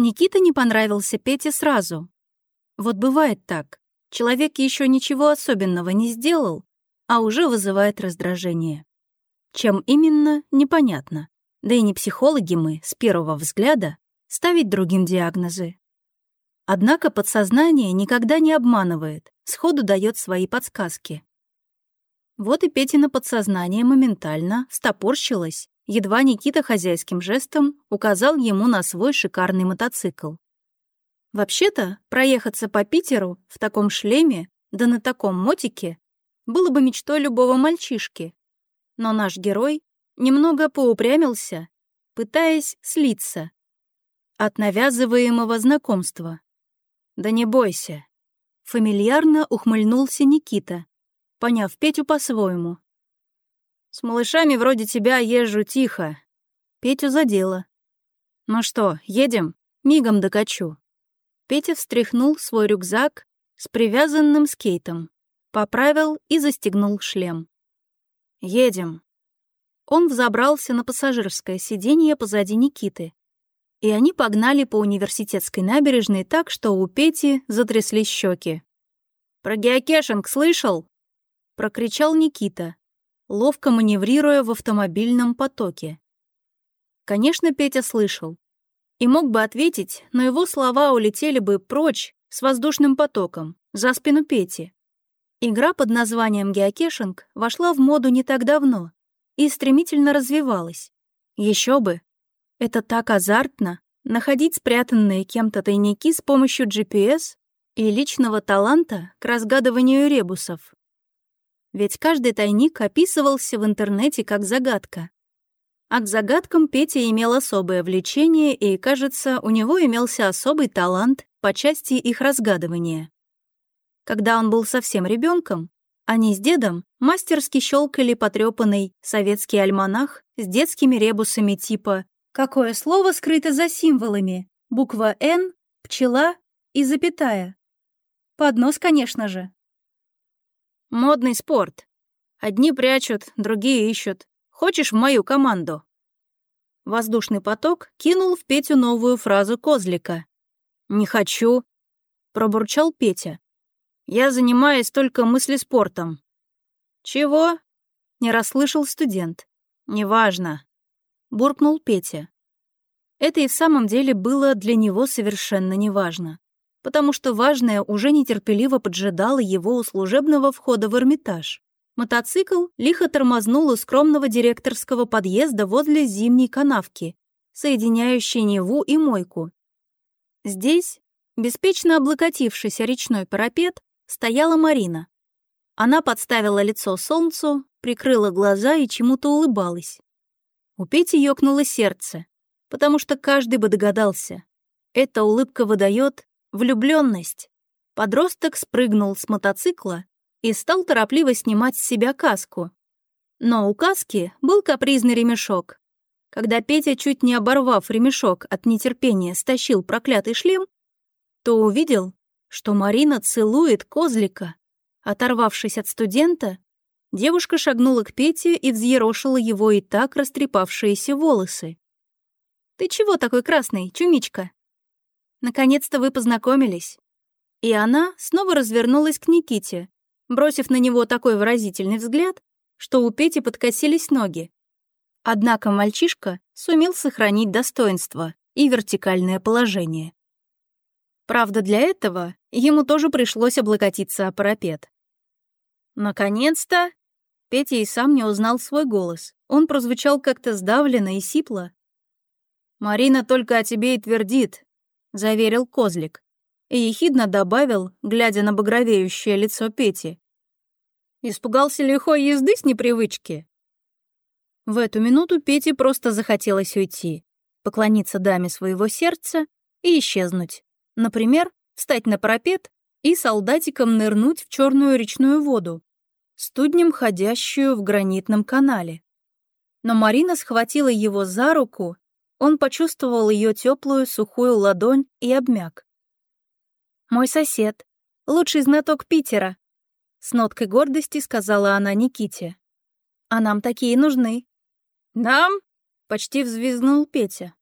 Никита не понравился Пете сразу. Вот бывает так. Человек еще ничего особенного не сделал, а уже вызывает раздражение. Чем именно, непонятно. Да и не психологи мы, с первого взгляда, ставить другим диагнозы. Однако подсознание никогда не обманывает, сходу дает свои подсказки. Вот и Петина подсознание моментально стопорщилось, едва Никита хозяйским жестом указал ему на свой шикарный мотоцикл. Вообще-то, проехаться по Питеру в таком шлеме, да на таком мотике, было бы мечтой любого мальчишки. Но наш герой немного поупрямился, пытаясь слиться от навязываемого знакомства. «Да не бойся», — фамильярно ухмыльнулся Никита, поняв Петю по-своему. «С малышами вроде тебя езжу тихо». Петю задело. «Ну что, едем? Мигом докачу». Петя встряхнул свой рюкзак с привязанным скейтом, поправил и застегнул шлем. «Едем». Он взобрался на пассажирское сиденье позади Никиты, и они погнали по университетской набережной так, что у Пети затряслись щеки. «Про геокешинг слышал?» — прокричал Никита, ловко маневрируя в автомобильном потоке. Конечно, Петя слышал. И мог бы ответить, но его слова улетели бы прочь с воздушным потоком, за спину Пети. Игра под названием геокешинг вошла в моду не так давно и стремительно развивалась. Еще бы, это так азартно — находить спрятанные кем-то тайники с помощью GPS и личного таланта к разгадыванию ребусов. Ведь каждый тайник описывался в интернете как загадка. А к загадкам Петя имел особое влечение, и, кажется, у него имелся особый талант по части их разгадывания. Когда он был совсем ребенком, они с дедом мастерски щелкали потрепанный советский альманах с детскими ребусами типа Какое слово скрыто за символами? Буква «Н», «пчела» и запятая. Поднос, конечно же. Модный спорт. Одни прячут, другие ищут. Хочешь в мою команду? Воздушный поток кинул в Петю новую фразу козлика. «Не хочу», — пробурчал Петя. «Я занимаюсь только мыслеспортом». «Чего?» — не расслышал студент. «Неважно», — буркнул Петя. Это и в самом деле было для него совершенно неважно, потому что важное уже нетерпеливо поджидало его у служебного входа в Эрмитаж. Мотоцикл лихо тормознул у скромного директорского подъезда возле зимней канавки, соединяющей Неву и Мойку. Здесь, беспечно облокотившись о речной парапет, стояла Марина. Она подставила лицо солнцу, прикрыла глаза и чему-то улыбалась. У Пети ёкнуло сердце, потому что каждый бы догадался. Эта улыбка выдает влюбленность. Подросток спрыгнул с мотоцикла и стал торопливо снимать с себя каску. Но у каски был капризный ремешок. Когда Петя, чуть не оборвав ремешок от нетерпения, стащил проклятый шлем, то увидел, что Марина целует козлика. Оторвавшись от студента, Девушка шагнула к Пете и взъерошила его и так растрепавшиеся волосы. «Ты чего такой красный, чумичка?» «Наконец-то вы познакомились». И она снова развернулась к Никите, бросив на него такой выразительный взгляд, что у Пети подкосились ноги. Однако мальчишка сумел сохранить достоинство и вертикальное положение. Правда, для этого ему тоже пришлось облокотиться о парапет. «Наконец-то!» Петя и сам не узнал свой голос. Он прозвучал как-то сдавленно и сипло. «Марина только о тебе и твердит», — заверил Козлик. И ехидно добавил, глядя на багровеющее лицо Пети. «Испугался лихой езды с непривычки?» В эту минуту Пете просто захотелось уйти, поклониться даме своего сердца и исчезнуть. Например, встать на парапет и солдатиком нырнуть в черную речную воду, студнем ходящую в гранитном канале. Но Марина схватила его за руку, он почувствовал ее теплую сухую ладонь и обмяк. «Мой сосед, лучший знаток Питера», — с ноткой гордости сказала она Никите. «А нам такие нужны». «Нам?» — почти взвизгнул Петя.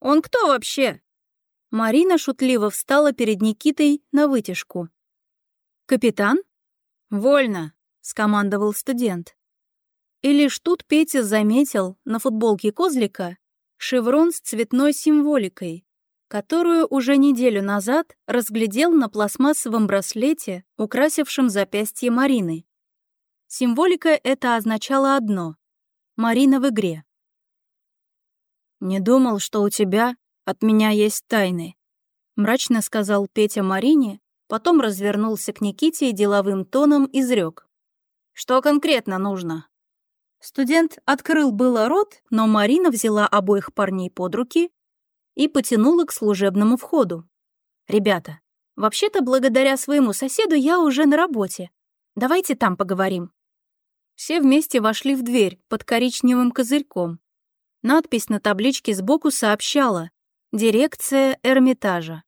«Он кто вообще?» Марина шутливо встала перед Никитой на вытяжку. «Капитан?» «Вольно», — скомандовал студент. И лишь тут Петя заметил на футболке козлика шеврон с цветной символикой, которую уже неделю назад разглядел на пластмассовом браслете, украсившем запястье Марины. Символика это означала одно — Марина в игре. «Не думал, что у тебя от меня есть тайны», — мрачно сказал Петя Марине, потом развернулся к Никите и деловым тоном изрек. «Что конкретно нужно?» Студент открыл было рот, но Марина взяла обоих парней под руки и потянула к служебному входу. «Ребята, вообще-то благодаря своему соседу я уже на работе. Давайте там поговорим». Все вместе вошли в дверь под коричневым козырьком. Надпись на табличке сбоку сообщала «Дирекция Эрмитажа».